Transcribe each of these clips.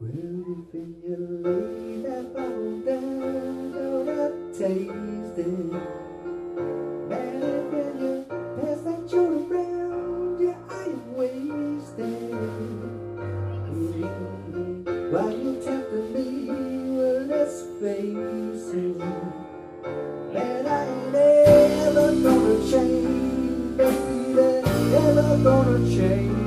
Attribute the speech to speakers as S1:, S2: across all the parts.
S1: Well, when you lay that bottle down, don't I taste it? Man, you pass that around, yeah, I am wasted. Why you me? Man, I ain't ever gonna change, ever gonna change.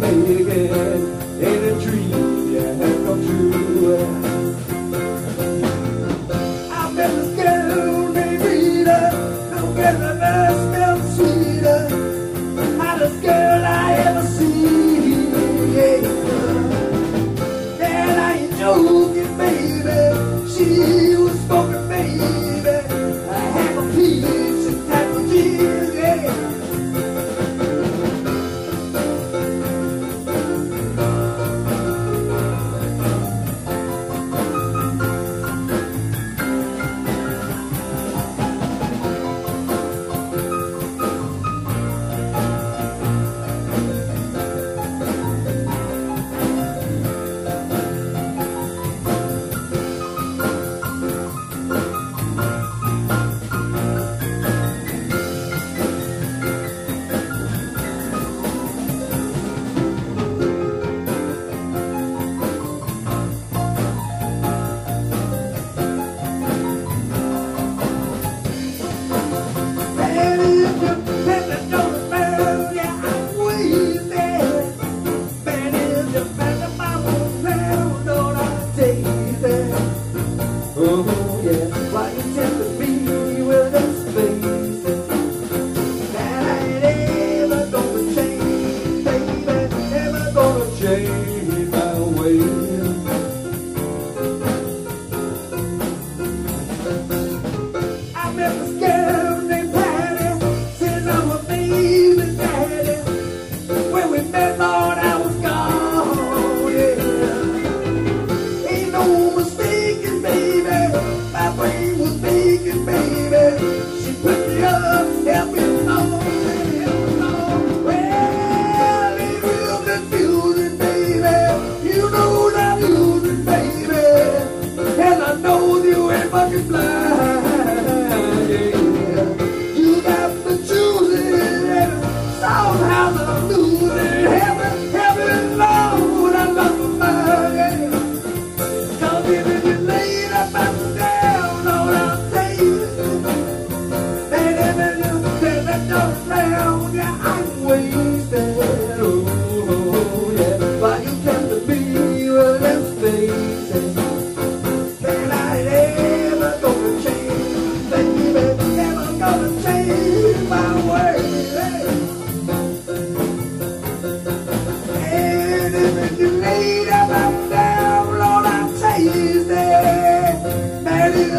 S1: me again in a dream.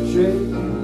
S1: ever